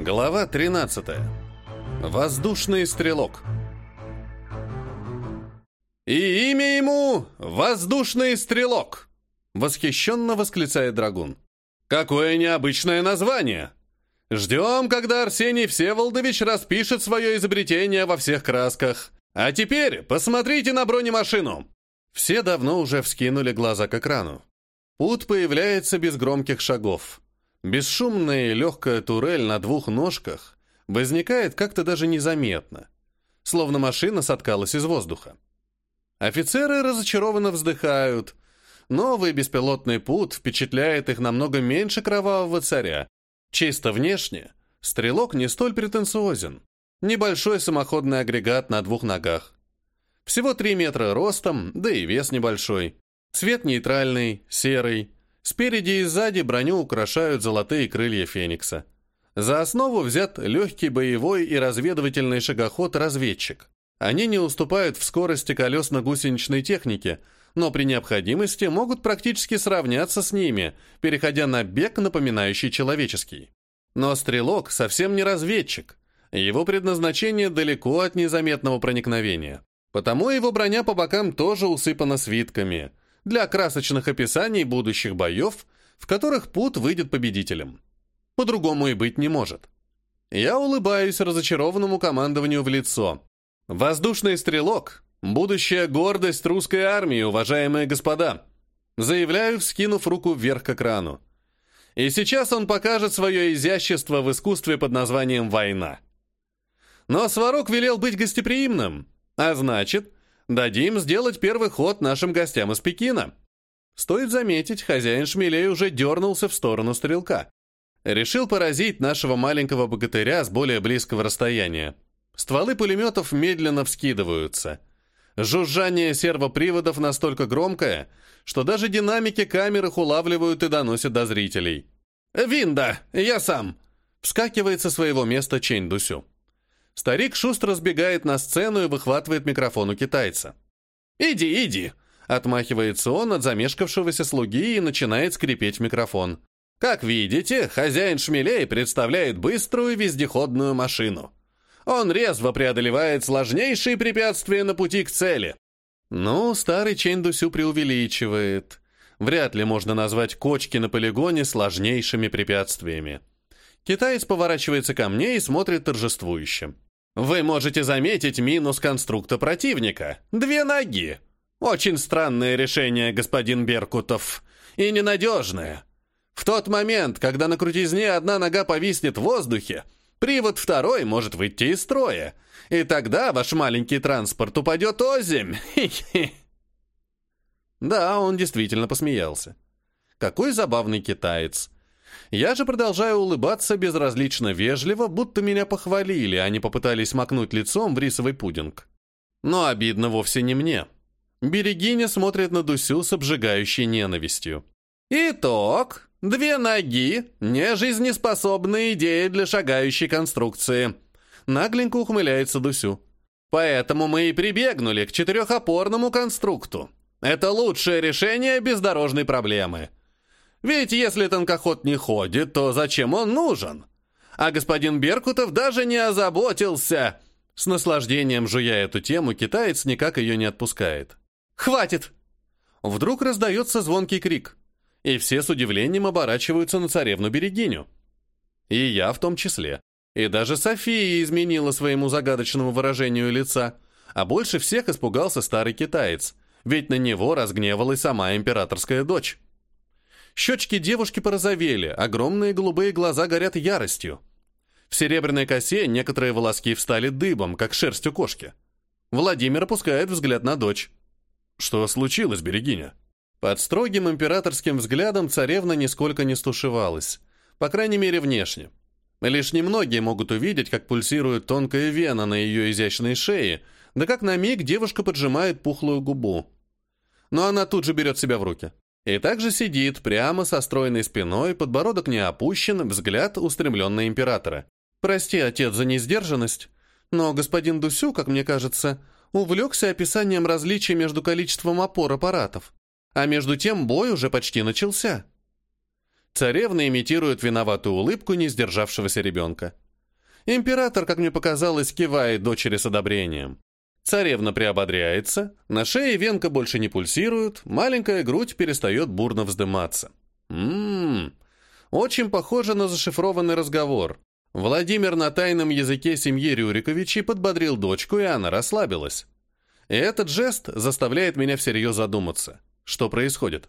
Глава 13. Воздушный стрелок. «И имя ему — Воздушный стрелок!» — восхищенно восклицает Драгун. «Какое необычное название! Ждем, когда Арсений Всеволодович распишет свое изобретение во всех красках. А теперь посмотрите на бронемашину!» Все давно уже вскинули глаза к экрану. Пут появляется без громких шагов. Бесшумная и легкая турель на двух ножках возникает как-то даже незаметно, словно машина соткалась из воздуха. Офицеры разочарованно вздыхают. Новый беспилотный пут впечатляет их намного меньше кровавого царя. Чисто внешне стрелок не столь претенциозен. Небольшой самоходный агрегат на двух ногах. Всего 3 метра ростом, да и вес небольшой. Цвет нейтральный, серый, Спереди и сзади броню украшают золотые крылья Феникса. За основу взят легкий боевой и разведывательный шагоход-разведчик. Они не уступают в скорости колесно-гусеничной техники, но при необходимости могут практически сравняться с ними, переходя на бег, напоминающий человеческий. Но стрелок совсем не разведчик. Его предназначение далеко от незаметного проникновения. Потому его броня по бокам тоже усыпана свитками – для красочных описаний будущих боев, в которых Пут выйдет победителем. По-другому и быть не может. Я улыбаюсь разочарованному командованию в лицо. «Воздушный стрелок — будущая гордость русской армии, уважаемые господа!» Заявляю, вскинув руку вверх к экрану. И сейчас он покажет свое изящество в искусстве под названием «Война». Но Сварог велел быть гостеприимным, а значит, Дадим сделать первый ход нашим гостям из Пекина. Стоит заметить, хозяин шмелей уже дернулся в сторону стрелка. Решил поразить нашего маленького богатыря с более близкого расстояния. Стволы пулеметов медленно вскидываются. Жужжание сервоприводов настолько громкое, что даже динамики камер их улавливают и доносят до зрителей. «Винда, я сам!» Вскакивает со своего места Чень Дусю. Старик шустро сбегает на сцену и выхватывает микрофон у китайца. «Иди, иди!» — отмахивается он от замешкавшегося слуги и начинает скрипеть микрофон. «Как видите, хозяин шмелей представляет быструю вездеходную машину. Он резво преодолевает сложнейшие препятствия на пути к цели». Ну, старый Чэнь Дусю преувеличивает. Вряд ли можно назвать кочки на полигоне сложнейшими препятствиями. Китаец поворачивается ко мне и смотрит торжествующе. Вы можете заметить минус конструкта противника. Две ноги. Очень странное решение, господин Беркутов. И ненадежное. В тот момент, когда на крутизне одна нога повиснет в воздухе, привод второй может выйти из строя. И тогда ваш маленький транспорт упадет озимь. Да, он действительно посмеялся. Какой забавный китаец. Я же продолжаю улыбаться безразлично вежливо, будто меня похвалили, а не попытались макнуть лицом в рисовый пудинг. Но обидно вовсе не мне. Берегиня смотрит на Дусю с обжигающей ненавистью. «Итог. Две ноги. Нежизнеспособная идея для шагающей конструкции». Нагленько ухмыляется Дусю. «Поэтому мы и прибегнули к четырехопорному конструкту. Это лучшее решение бездорожной проблемы. Ведь если танкоход не ходит, то зачем он нужен? А господин Беркутов даже не озаботился. С наслаждением жуя эту тему, китаец никак ее не отпускает. «Хватит!» Вдруг раздается звонкий крик, и все с удивлением оборачиваются на царевну-берегиню. И я в том числе. И даже София изменила своему загадочному выражению лица, а больше всех испугался старый китаец, ведь на него разгневалась сама императорская дочь. Щечки девушки порозовели, огромные голубые глаза горят яростью. В серебряной косе некоторые волоски встали дыбом, как шерсть у кошки. Владимир опускает взгляд на дочь. «Что случилось, Берегиня?» Под строгим императорским взглядом царевна нисколько не стушевалась, по крайней мере, внешне. Лишь немногие могут увидеть, как пульсирует тонкая вена на ее изящной шее, да как на миг девушка поджимает пухлую губу. Но она тут же берет себя в руки. И также сидит прямо со стройной спиной, подбородок не опущен, взгляд устремлен на императора. «Прости, отец, за несдержанность, но господин Дусю, как мне кажется, увлекся описанием различий между количеством опор аппаратов. А между тем бой уже почти начался». Царевна имитирует виноватую улыбку не сдержавшегося ребенка. Император, как мне показалось, кивает дочери с одобрением. Царевна приободряется, на шее венка больше не пульсирует, маленькая грудь перестает бурно вздыматься. Ммм, очень похоже на зашифрованный разговор. Владимир на тайном языке семьи Рюриковичей подбодрил дочку, и она расслабилась. И этот жест заставляет меня всерьез задуматься. Что происходит?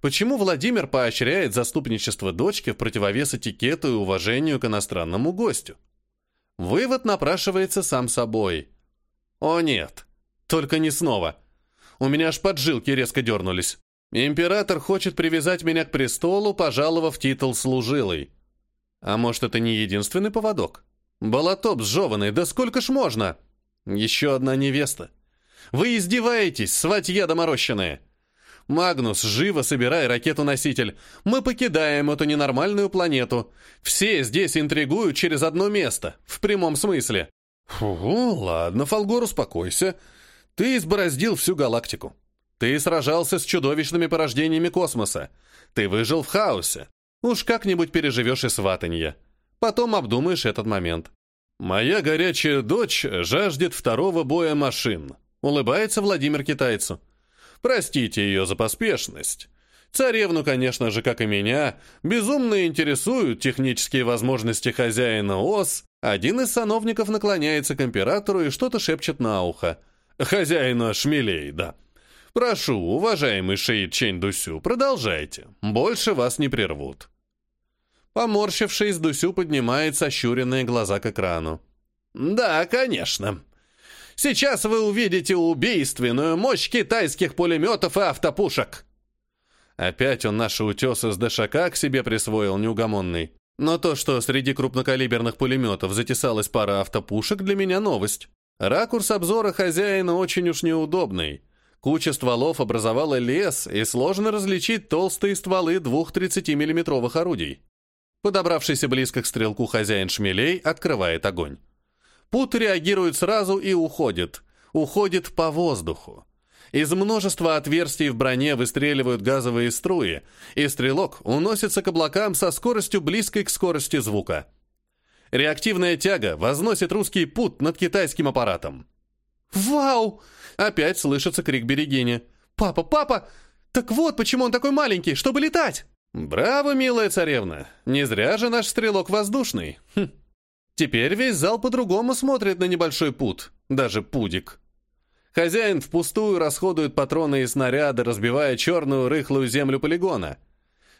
Почему Владимир поощряет заступничество дочки в противовес этикету и уважению к иностранному гостю? Вывод напрашивается сам собой. О нет, только не снова. У меня аж поджилки резко дернулись. Император хочет привязать меня к престолу, пожаловав титул служилой. А может, это не единственный поводок? Болотоп сжеванный, да сколько ж можно? Еще одна невеста. Вы издеваетесь, сватья доморощенная. Магнус, живо собирай ракету-носитель. Мы покидаем эту ненормальную планету. Все здесь интригуют через одно место, в прямом смысле. Фу, ладно, Фолгор, успокойся. Ты избороздил всю галактику. Ты сражался с чудовищными порождениями космоса. Ты выжил в хаосе. Уж как-нибудь переживешь и сватанье. Потом обдумаешь этот момент. Моя горячая дочь жаждет второго боя машин. Улыбается Владимир китайцу. Простите ее за поспешность. Царевну, конечно же, как и меня, безумно интересуют технические возможности хозяина ОС. Один из сановников наклоняется к императору и что-то шепчет на ухо. Хозяина шмелей, да. Прошу, уважаемый Шеид Чень Дусю, продолжайте. Больше вас не прервут. Поморщившись, Дусю поднимает сощуренные глаза к экрану. «Да, конечно. Сейчас вы увидите убийственную мощь китайских пулеметов и автопушек. Опять он наши утесы с Дашака к себе присвоил неугомонный. Но то, что среди крупнокалиберных пулеметов затесалась пара автопушек, для меня новость. Ракурс обзора хозяина очень уж неудобный. Куча стволов образовала лес, и сложно различить толстые стволы двух 30-миллиметровых орудий. Подобравшийся близко к стрелку хозяин шмелей открывает огонь. Пут реагирует сразу и уходит. Уходит по воздуху. Из множества отверстий в броне выстреливают газовые струи, и стрелок уносится к облакам со скоростью близкой к скорости звука. Реактивная тяга возносит русский пут над китайским аппаратом. «Вау!» — опять слышится крик Берегини. «Папа, папа! Так вот, почему он такой маленький, чтобы летать!» «Браво, милая царевна! Не зря же наш стрелок воздушный!» хм. Теперь весь зал по-другому смотрит на небольшой пут, даже пудик. Хозяин впустую расходует патроны и снаряды, разбивая черную рыхлую землю полигона.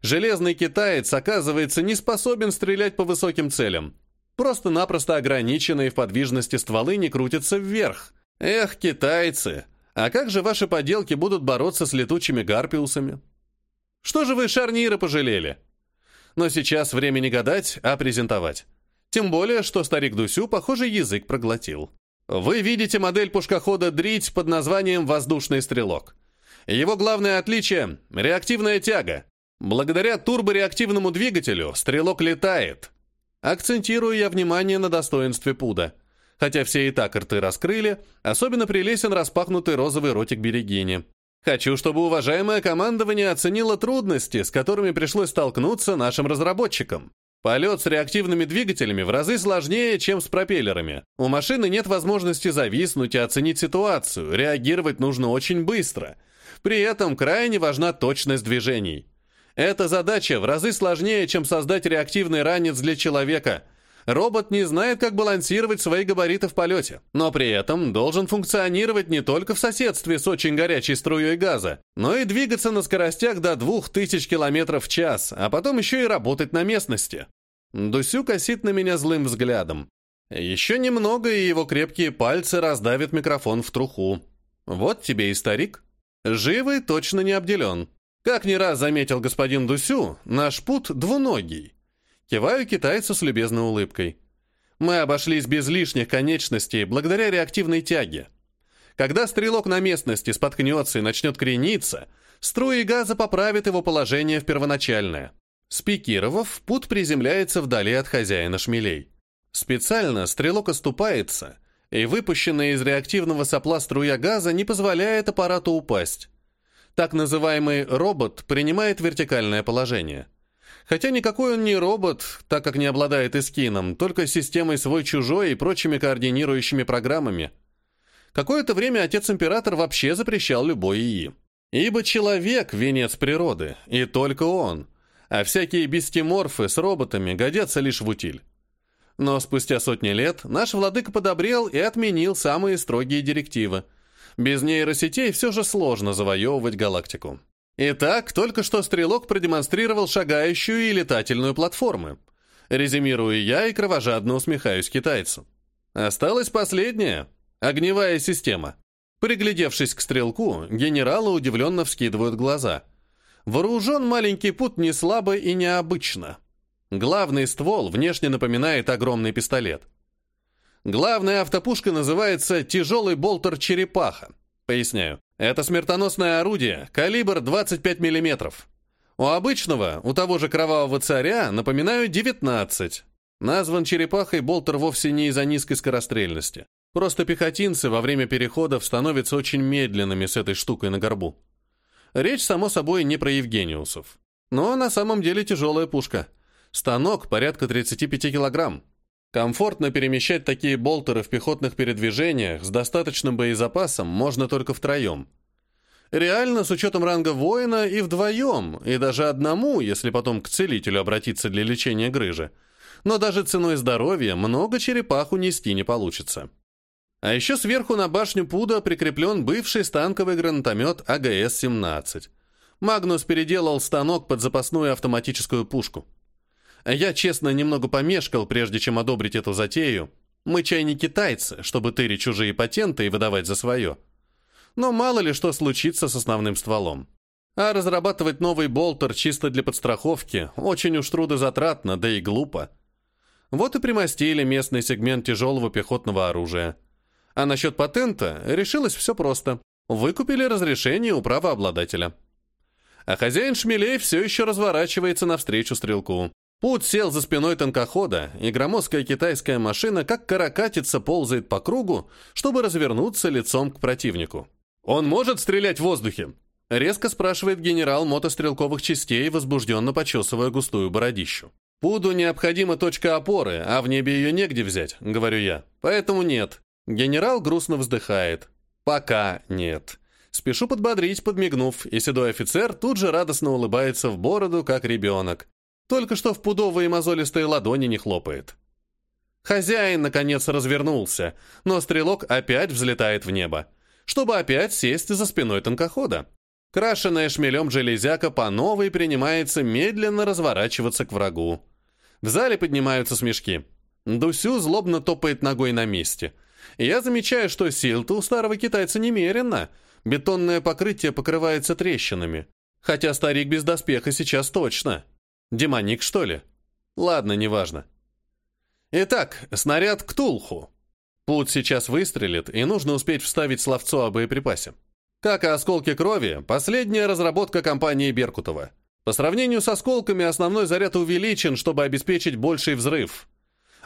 Железный китаец, оказывается, не способен стрелять по высоким целям. Просто-напросто ограниченные в подвижности стволы не крутятся вверх. Эх, китайцы, а как же ваши поделки будут бороться с летучими гарпиусами? Что же вы шарниры пожалели? Но сейчас время не гадать, а презентовать. Тем более, что старик Дусю, похоже, язык проглотил. Вы видите модель пушкохода «Дрить» под названием «Воздушный стрелок». Его главное отличие — реактивная тяга. Благодаря турбореактивному двигателю стрелок летает. Акцентирую я внимание на достоинстве пуда. Хотя все и так рты раскрыли, особенно прелесен распахнутый розовый ротик берегини. Хочу, чтобы уважаемое командование оценило трудности, с которыми пришлось столкнуться нашим разработчикам. Полет с реактивными двигателями в разы сложнее, чем с пропеллерами. У машины нет возможности зависнуть и оценить ситуацию, реагировать нужно очень быстро. При этом крайне важна точность движений. Эта задача в разы сложнее, чем создать реактивный ранец для человека. Робот не знает, как балансировать свои габариты в полете, но при этом должен функционировать не только в соседстве с очень горячей струей газа, но и двигаться на скоростях до 2000 км в час, а потом еще и работать на местности. Дусю косит на меня злым взглядом. Еще немного, и его крепкие пальцы раздавят микрофон в труху. Вот тебе и старик. Живый точно не обделен. Как не раз заметил господин Дусю, наш пут двуногий. Киваю китайцу с любезной улыбкой. Мы обошлись без лишних конечностей благодаря реактивной тяге. Когда стрелок на местности споткнется и начнет крениться, струи газа поправят его положение в первоначальное. Спикировав, пут приземляется вдали от хозяина шмелей. Специально стрелок оступается, и выпущенная из реактивного сопла струя газа не позволяет аппарату упасть. Так называемый робот принимает вертикальное положение. Хотя никакой он не робот, так как не обладает эскином, только системой свой-чужой и прочими координирующими программами. Какое-то время отец-император вообще запрещал любой ИИ. Ибо человек — венец природы, и только он. А всякие бестиморфы с роботами годятся лишь в утиль. Но спустя сотни лет наш владыка подобрел и отменил самые строгие директивы. Без нейросетей все же сложно завоевывать галактику. Итак, только что стрелок продемонстрировал шагающую и летательную платформы. Резюмирую я и кровожадно усмехаюсь китайцу. Осталась последняя — огневая система. Приглядевшись к стрелку, генералы удивленно вскидывают глаза. Вооружен маленький пут не слабо и необычно. Главный ствол внешне напоминает огромный пистолет. Главная автопушка называется «Тяжелый болтер черепаха». Поясняю. Это смертоносное орудие, калибр 25 мм. У обычного, у того же кровавого царя, напоминаю, 19. Назван черепахой болтер вовсе не из-за низкой скорострельности. Просто пехотинцы во время переходов становятся очень медленными с этой штукой на горбу. Речь, само собой, не про Евгениусов. Но на самом деле тяжелая пушка – Станок порядка 35 килограмм. Комфортно перемещать такие болтеры в пехотных передвижениях с достаточным боезапасом можно только втроем. Реально, с учетом ранга воина, и вдвоем, и даже одному, если потом к целителю обратиться для лечения грыжи. Но даже ценой здоровья много черепах унести не получится. А еще сверху на башню Пуда прикреплен бывший станковый гранатомет АГС-17. Магнус переделал станок под запасную автоматическую пушку. Я, честно, немного помешкал, прежде чем одобрить эту затею. Мы чай не китайцы, чтобы тырить чужие патенты и выдавать за свое. Но мало ли что случится с основным стволом. А разрабатывать новый болтер чисто для подстраховки очень уж трудозатратно, да и глупо. Вот и примостили местный сегмент тяжелого пехотного оружия. А насчет патента решилось все просто. Выкупили разрешение у правообладателя. А хозяин шмелей все еще разворачивается навстречу стрелку. Путь сел за спиной танкохода, и громоздкая китайская машина как каракатица ползает по кругу, чтобы развернуться лицом к противнику. «Он может стрелять в воздухе?» Резко спрашивает генерал мотострелковых частей, возбужденно почесывая густую бородищу. «Пуду необходима точка опоры, а в небе ее негде взять», — говорю я. «Поэтому нет». Генерал грустно вздыхает. «Пока нет». Спешу подбодрить, подмигнув, и седой офицер тут же радостно улыбается в бороду, как ребенок. Только что в пудовые мозолистые ладони не хлопает. Хозяин, наконец, развернулся, но стрелок опять взлетает в небо, чтобы опять сесть за спиной танкохода. Крашенная шмелем железяка по новой принимается медленно разворачиваться к врагу. В зале поднимаются смешки. Дусю злобно топает ногой на месте. Я замечаю, что сил-то у старого китайца немерено. Бетонное покрытие покрывается трещинами. Хотя старик без доспеха сейчас точно. Демоник, что ли? Ладно, неважно. Итак, снаряд к Тулху. Пут сейчас выстрелит, и нужно успеть вставить словцо о боеприпасе. Как и осколки крови, последняя разработка компании Беркутова. По сравнению с осколками, основной заряд увеличен, чтобы обеспечить больший взрыв.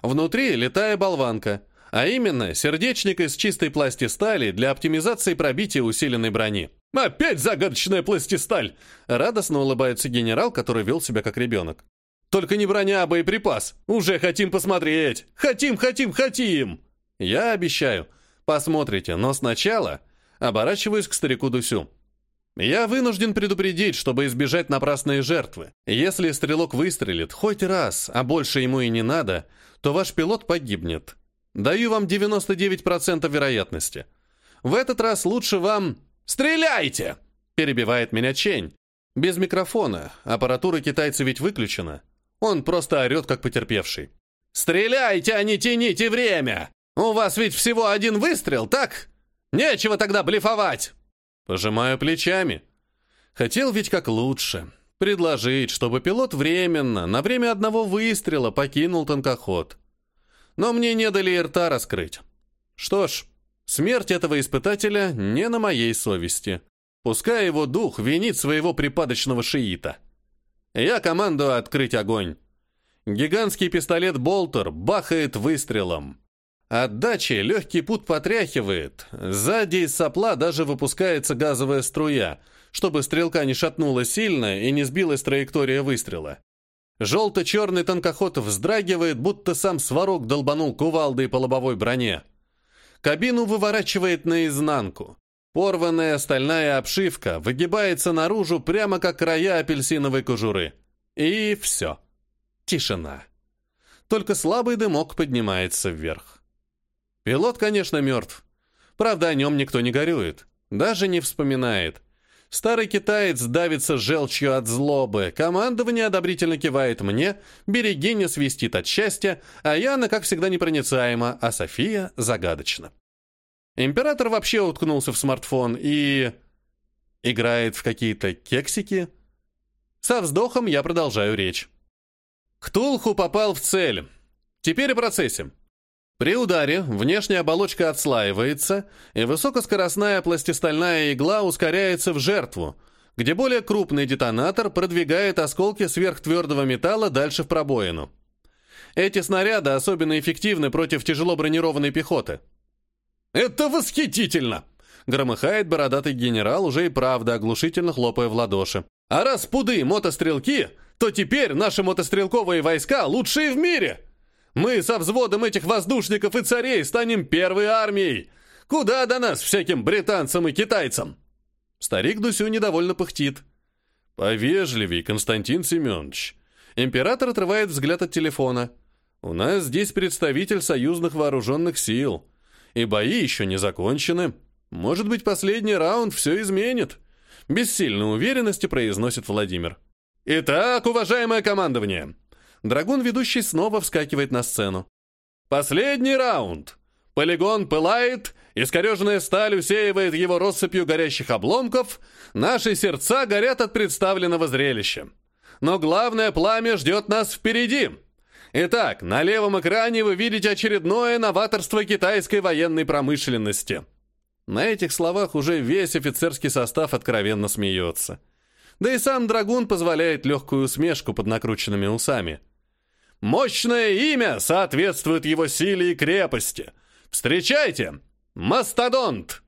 Внутри летая болванка, а именно сердечник из чистой пластистали для оптимизации пробития усиленной брони. «Опять загадочная пластисталь!» Радостно улыбается генерал, который вел себя как ребенок. «Только не броня, а боеприпас! Уже хотим посмотреть! Хотим, хотим, хотим!» «Я обещаю. Посмотрите, но сначала...» Оборачиваюсь к старику Дусю. «Я вынужден предупредить, чтобы избежать напрасной жертвы. Если стрелок выстрелит хоть раз, а больше ему и не надо, то ваш пилот погибнет. Даю вам 99% вероятности. В этот раз лучше вам «Стреляйте!» — перебивает меня Чень. Без микрофона, аппаратура китайца ведь выключена. Он просто орет, как потерпевший. «Стреляйте, а не тяните время! У вас ведь всего один выстрел, так? Нечего тогда блефовать!» Пожимаю плечами. Хотел ведь как лучше. Предложить, чтобы пилот временно, на время одного выстрела покинул танкоход. Но мне не дали и рта раскрыть. Что ж, Смерть этого испытателя не на моей совести. Пускай его дух винит своего припадочного шиита. Я командую открыть огонь. Гигантский пистолет «Болтер» бахает выстрелом. Отдачи легкий путь потряхивает. Сзади из сопла даже выпускается газовая струя, чтобы стрелка не шатнула сильно и не сбилась траектория выстрела. Желто-черный танкоход вздрагивает, будто сам сварог долбанул кувалдой по лобовой броне. Кабину выворачивает наизнанку. Порванная стальная обшивка выгибается наружу прямо как края апельсиновой кожуры. И все. Тишина. Только слабый дымок поднимается вверх. Пилот, конечно, мертв. Правда, о нем никто не горюет. Даже не вспоминает. Старый китаец давится желчью от злобы, командование одобрительно кивает мне, Берегиня свистит от счастья, а Яна, как всегда, непроницаема, а София загадочна. Император вообще уткнулся в смартфон и... играет в какие-то кексики. Со вздохом я продолжаю речь. Ктулху попал в цель. Теперь о процессе. При ударе внешняя оболочка отслаивается, и высокоскоростная пластистальная игла ускоряется в жертву, где более крупный детонатор продвигает осколки сверхтвердого металла дальше в пробоину. Эти снаряды особенно эффективны против тяжело бронированной пехоты. «Это восхитительно!» — громыхает бородатый генерал, уже и правда оглушительно хлопая в ладоши. «А раз пуды мотострелки, то теперь наши мотострелковые войска лучшие в мире!» Мы со взводом этих воздушников и царей станем первой армией. Куда до нас, всяким британцам и китайцам?» Старик Дусю недовольно пыхтит. «Повежливей, Константин Семенович». Император отрывает взгляд от телефона. «У нас здесь представитель союзных вооруженных сил. И бои еще не закончены. Может быть, последний раунд все изменит?» Без сильной уверенности произносит Владимир. «Итак, уважаемое командование!» Драгун ведущий снова вскакивает на сцену. «Последний раунд! Полигон пылает, искореженная сталь усеивает его россыпью горящих обломков, наши сердца горят от представленного зрелища. Но главное пламя ждет нас впереди!» Итак, на левом экране вы видите очередное новаторство китайской военной промышленности. На этих словах уже весь офицерский состав откровенно смеется. Да и сам Драгун позволяет легкую усмешку под накрученными усами. Мощное имя соответствует его силе и крепости. Встречайте! Мастодонт!»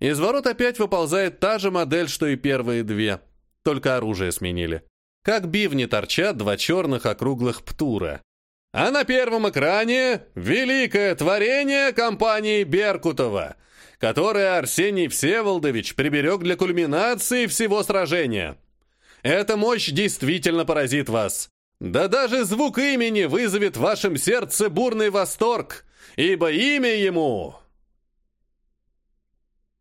Из ворот опять выползает та же модель, что и первые две. Только оружие сменили. Как бивни торчат два черных округлых птура. А на первом экране великое творение компании Беркутова, которое Арсений Всеволодович приберег для кульминации всего сражения. Эта мощь действительно поразит вас. Да даже звук имени вызовет в вашем сердце бурный восторг, ибо имя ему